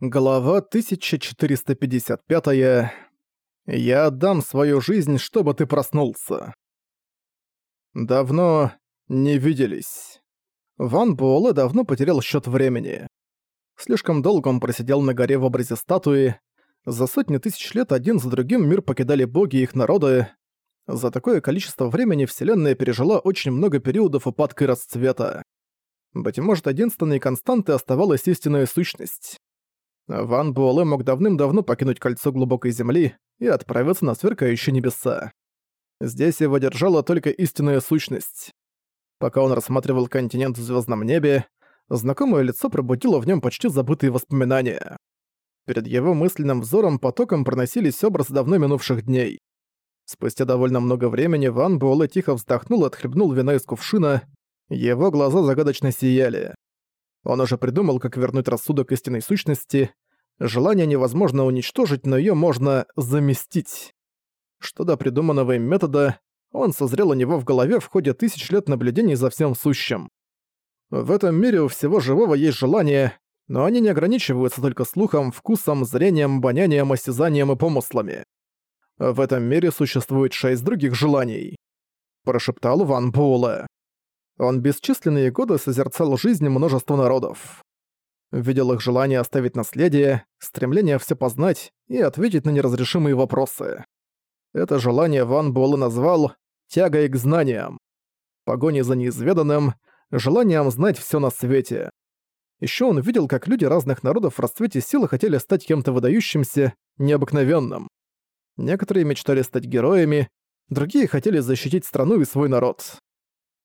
Глава 1455. -я. Я отдам свою жизнь, чтобы ты проснулся. Давно не виделись. Ван Буэлэ давно потерял счет времени. Слишком долго он просидел на горе в образе статуи. За сотни тысяч лет один за другим мир покидали боги и их народы. За такое количество времени Вселенная пережила очень много периодов упадка и расцвета. Быть может, единственной константой оставалась истинная сущность. Ван Буэлэ мог давным-давно покинуть кольцо глубокой земли и отправиться на сверкающие небеса. Здесь его держала только истинная сущность. Пока он рассматривал континент в звездном небе, знакомое лицо пробудило в нем почти забытые воспоминания. Перед его мысленным взором потоком проносились образы давно минувших дней. Спустя довольно много времени Ван Буэлэ тихо вздохнул и отхлебнул вина из кувшина, его глаза загадочно сияли. Он уже придумал, как вернуть рассудок истинной сущности. Желание невозможно уничтожить, но её можно заместить. Что до придуманного им метода, он созрел у него в голове в ходе тысяч лет наблюдений за всем сущим. В этом мире у всего живого есть желания, но они не ограничиваются только слухом, вкусом, зрением, обонянием, осязанием и помыслами. В этом мире существует шесть других желаний. Прошептал Ван Буэлэ. Он бесчисленные годы созерцал жизнь множества народов. Видел их желание оставить наследие, стремление все познать и ответить на неразрешимые вопросы. Это желание Ван Буэлэ назвал «тягой к знаниям», погоней за неизведанным, желанием знать все на свете. Еще он видел, как люди разных народов в расцвете силы хотели стать кем-то выдающимся, необыкновенным. Некоторые мечтали стать героями, другие хотели защитить страну и свой народ.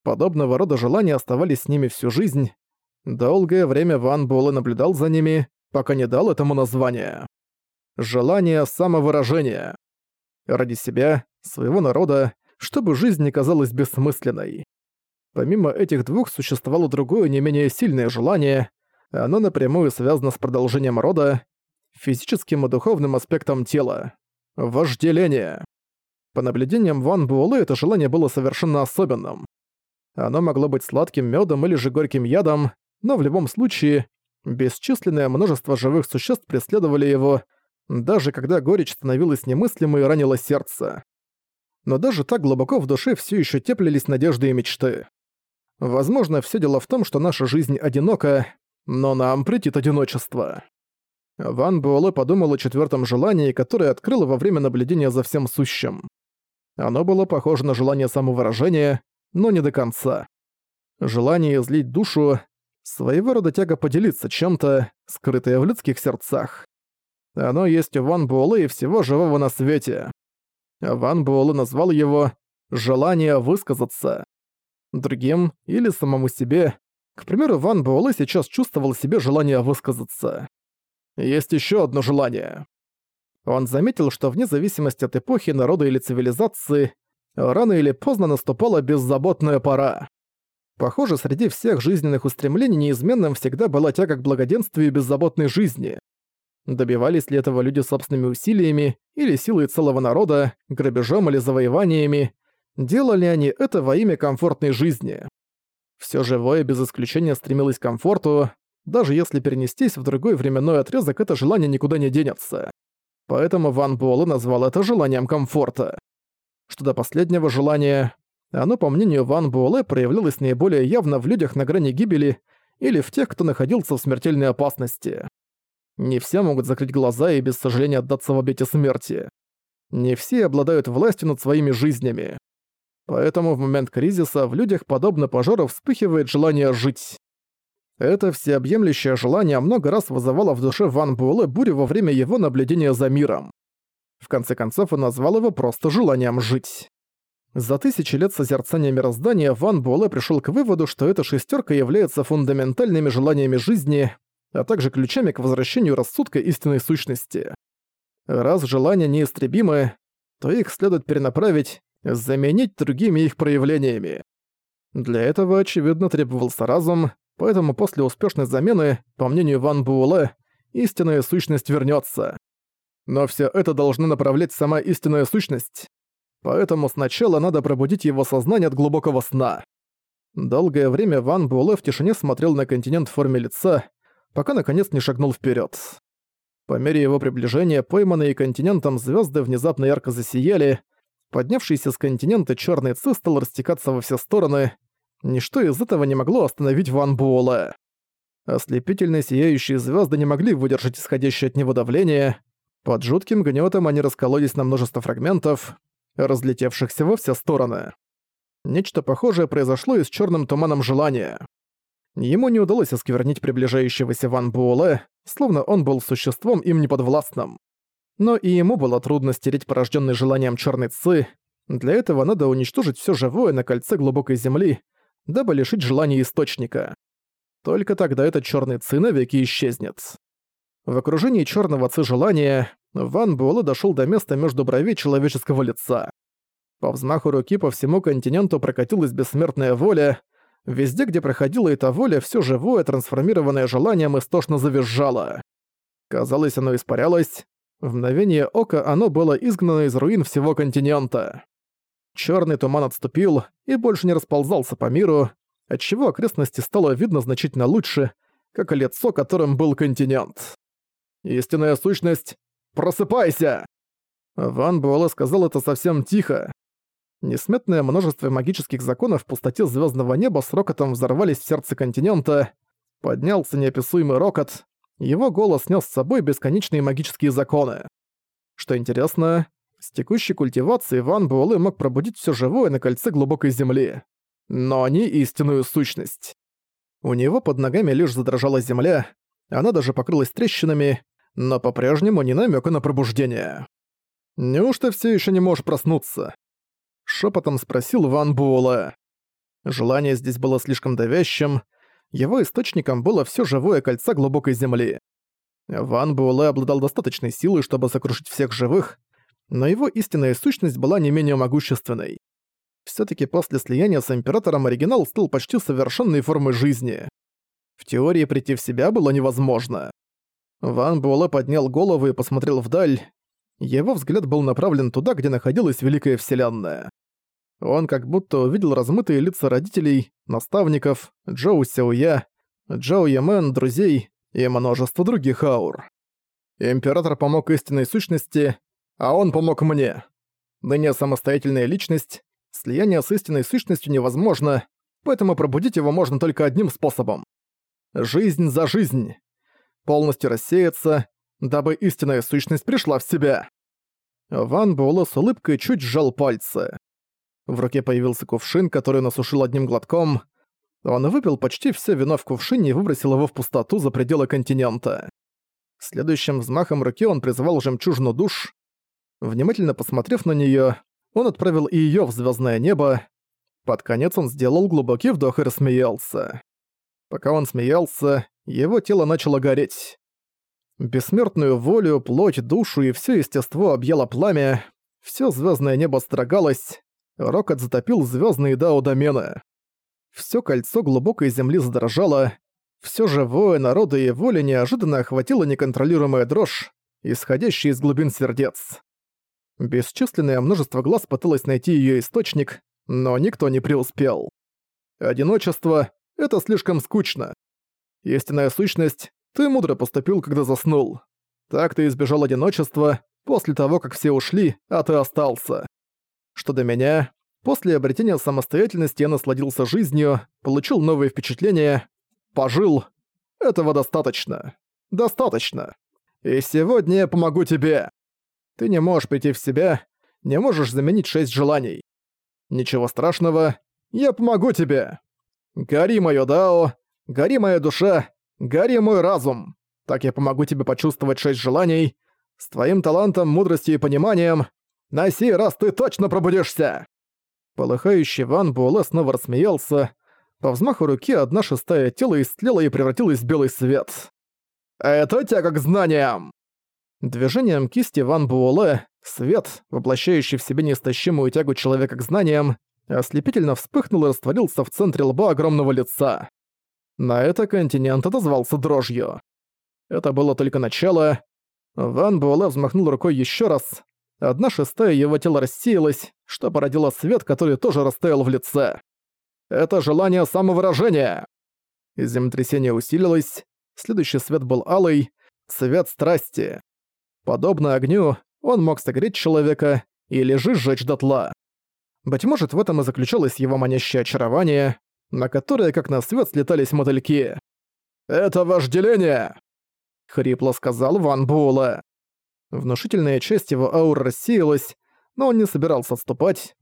Подобного рода желания оставались с ними всю жизнь. Долгое время Ван Буэлэ наблюдал за ними, пока не дал этому название. Желание самовыражения. Ради себя, своего народа, чтобы жизнь не казалась бессмысленной. Помимо этих двух существовало другое не менее сильное желание, оно напрямую связано с продолжением рода, физическим и духовным аспектом тела. Вожделение. По наблюдениям Ван Буэлэ это желание было совершенно особенным. Оно могло быть сладким медом или же горьким ядом, но в любом случае бесчисленное множество живых существ преследовали его, даже когда горечь становилась немыслимой и ранила сердце. Но даже так глубоко в душе все еще теплились надежды и мечты. Возможно, все дело в том, что наша жизнь одинока, но нам претит одиночество. Ван Буэлэ подумал о четвертом желании, которое открыл во время наблюдения за всем сущим. Оно было похоже на желание самовыражения, но не до конца. Желание излить душу — своего рода тяга поделиться чем-то, скрытое в людских сердцах. Оно есть у Ван Буэлэ и всего живого на свете. Ван Буэлэ назвал его «желание высказаться». Другим или самому себе. К примеру, Ван Буэлэ сейчас чувствовал себе желание высказаться. Есть еще одно желание. Он заметил, что вне зависимости от эпохи, народа или цивилизации, рано или поздно наступала беззаботная пора. Похоже, среди всех жизненных устремлений неизменным всегда была тяга к благоденствию и беззаботной жизни. Добивались ли этого люди собственными усилиями или силой целого народа, грабежом или завоеваниями, делали они это во имя комфортной жизни. Все живое без исключения стремилось к комфорту, даже если перенестись в другой временной отрезок, это желание никуда не денется. Поэтому Ван Буэлэ назвал это желанием комфорта. Что до последнего желания, оно, по мнению Ван Буэлэ, проявлялось наиболее явно в людях на грани гибели или в тех, кто находился в смертельной опасности. Не все могут закрыть глаза и без сожаления отдаться в обете смерти. Не все обладают властью над своими жизнями. Поэтому в момент кризиса в людях, подобно пожару, вспыхивает желание жить. Это всеобъемлющее желание много раз вызывало в душе Ван Буэлэ бурю во время его наблюдения за миром. В конце концов, он назвал его просто желанием жить. За тысячи лет созерцания мироздания Ван Буэлэ пришел к выводу, что эта шестерка является фундаментальными желаниями жизни, а также ключами к возвращению рассудка истинной сущности. Раз желания неистребимы, то их следует перенаправить, заменить другими их проявлениями. Для этого, очевидно, требовался разум, поэтому после успешной замены, по мнению Ван Буэлэ, истинная сущность вернется. Но все это должно направлять сама истинная сущность. Поэтому сначала надо пробудить его сознание от глубокого сна. Долгое время Ван Буэлэ в тишине смотрел на континент в форме лица, пока наконец не шагнул вперед. По мере его приближения пойманные континентом звезды внезапно ярко засияли, поднявшийся с континента черный ци стал растекаться во все стороны. Ничто из этого не могло остановить Ван Буэлэ. Ослепительно сияющие звезды не могли выдержать исходящее от него давление. Под жутким гнетом они раскололись на множество фрагментов, разлетевшихся во все стороны. Нечто похожее произошло и с черным туманом желания. Ему не удалось осквернить приближающегося Ван Буэлэ, словно он был существом им неподвластным. Но и ему было трудно стереть порожденный желанием черной ци. Для этого надо уничтожить все живое на кольце глубокой земли, дабы лишить желания источника. Только тогда этот черный ци навеки исчезнет. В окружении черного ци желания Ван Буэлэ дошел до места между бровей человеческого лица. По взмаху руки по всему континенту прокатилась бессмертная воля. Везде, где проходила эта воля, все живое, трансформированное желанием, истошно завизжало. Казалось, оно испарялось. В мгновение ока оно было изгнано из руин всего континента. Черный туман отступил и больше не расползался по миру, отчего окрестности стало видно значительно лучше, как и лицо, которым был континент. «Истинная сущность, просыпайся!» Ван Буэлэ сказал это совсем тихо. Несметное множество магических законов в пустоте звездного неба с рокотом взорвались в сердце континента. Поднялся неописуемый рокот. Его голос нес с собой бесконечные магические законы. Что интересно, с текущей культивацией Ван Буэлэ мог пробудить все живое на кольце глубокой земли но не истинную сущность. У него под ногами лишь задрожала земля, она даже покрылась трещинами, но по-прежнему не намека на пробуждение. «Неужто все еще не можешь проснуться?» Шепотом спросил Ван Буэлэ. Желание здесь было слишком давящим, его источником было все живое кольца глубокой земли. Ван Буэлэ обладал достаточной силой, чтобы сокрушить всех живых, но его истинная сущность была не менее могущественной. Всё-таки после слияния с Императором оригинал стал почти совершенной формой жизни. В теории прийти в себя было невозможно. Ван Буэлэ поднял голову и посмотрел вдаль. Его взгляд был направлен туда, где находилась Великая Вселенная. Он как будто увидел размытые лица родителей, наставников, Джоу Сяоя, Джоу Ямен, друзей и множество других аур. Император помог истинной сущности, а он помог мне. Ныне самостоятельная личность, Слияние с истинной сущностью невозможно, поэтому пробудить его можно только одним способом. Жизнь за жизнь. Полностью рассеяться, дабы истинная сущность пришла в себя. Ван Буэлэ с улыбкой чуть сжал пальцы. В руке появился кувшин, который он осушил одним глотком. Он выпил почти все вино в кувшине и выбросил его в пустоту за пределы континента. Следующим взмахом руки он призвал жемчужину душ. Внимательно посмотрев на нее, он отправил и её в звёздное небо. Под конец он сделал глубокий вдох и рассмеялся. Пока он смеялся, его тело начало гореть. Бессмертную волю, плоть, душу и всё естество объяло пламя, всё звёздное небо строгалось, рокот затопил звёздные дао-домены. Всё кольцо глубокой земли задрожало, всё живое народа и воля неожиданно охватила неконтролируемая дрожь, исходящая из глубин сердец. Бесчисленное множество глаз пыталось найти её источник, но никто не преуспел. Одиночество — это слишком скучно. Истинная сущность, ты мудро поступил, когда заснул. Так ты избежал одиночества после того, как все ушли, а ты остался. Что до меня, после обретения самостоятельности я насладился жизнью, получил новые впечатления, пожил. Этого достаточно. Достаточно. И сегодня я помогу тебе. Ты не можешь прийти в себя, не можешь заменить шесть желаний. Ничего страшного, я помогу тебе. Гори моё дао, гори моя душа, гори мой разум. Так я помогу тебе почувствовать шесть желаний. С твоим талантом, мудростью и пониманием на сей раз ты точно пробудишься!» Полыхающий Ван Буэлэ снова рассмеялся. По взмаху руки одна шестая тело истлела и превратилась в белый свет. «Это тяга к знаниям!» Движением кисти Ван Буэлэ, свет, воплощающий в себе неистощимую тягу человека к знаниям, ослепительно вспыхнул и растворился в центре лба огромного лица. На это континент отозвался дрожью. Это было только начало. Ван Буэлэ взмахнул рукой еще раз. Одна шестая его тела рассеялась, что породило свет, который тоже растаял в лице. Это желание самовыражения. Землетрясение усилилось, следующий свет был алый, цвет страсти. Подобно огню, он мог согреть человека или же сжечь дотла. Быть может, в этом и заключалось его манящее очарование, на которое, как на свет, слетались мотыльки. «Это вожделение!» — хрипло сказал Ван Буэлэ. Внушительная часть его ауры рассеялась, но он не собирался отступать.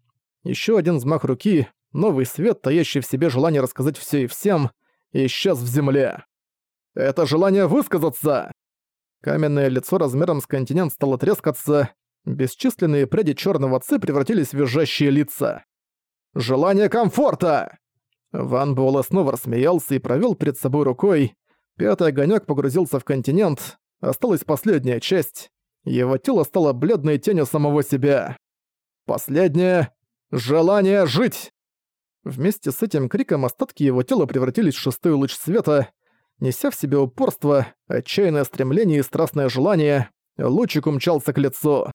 Еще один взмах руки, новый свет, таящий в себе желание рассказать все и всем, исчез в земле. «Это желание высказаться!» Каменное лицо размером с континент стало трескаться, бесчисленные пряди черного ци превратились в визжащие лица. «Желание комфорта!» Ван Буэлэ снова рассмеялся и провел перед собой рукой. Пятый огонек погрузился в континент, осталась последняя часть. Его тело стало бледной тенью самого себя. Последнее — желание жить! Вместе с этим криком остатки его тела превратились в шестой луч света, неся в себе упорство, отчаянное стремление и страстное желание, лучик умчался к лицу.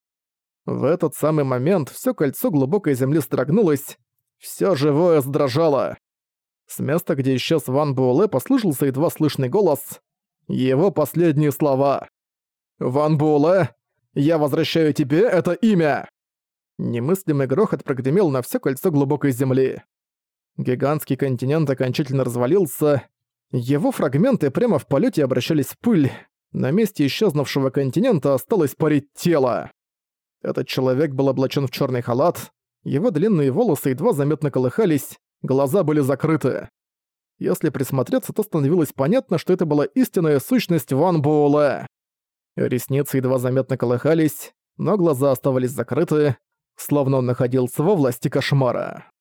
В этот самый момент все кольцо глубокой земли строгнулось, все живое задрожало. С места, где исчез Ван Буэлэ, послышался едва слышный голос. Его последние слова. «Ван Буэлэ, я возвращаю тебе это имя!» Немыслимый грохот прогремел на все кольцо глубокой земли. Гигантский континент окончательно развалился. Его фрагменты прямо в полете обращались в пыль. На месте исчезнувшего континента осталось парить тело. Этот человек был облачен в черный халат, его длинные волосы едва заметно колыхались, глаза были закрыты. Если присмотреться, то становилось понятно, что это была истинная сущность Ван Буэлэ. Ресницы едва заметно колыхались, но глаза оставались закрыты, словно он находился во власти кошмара.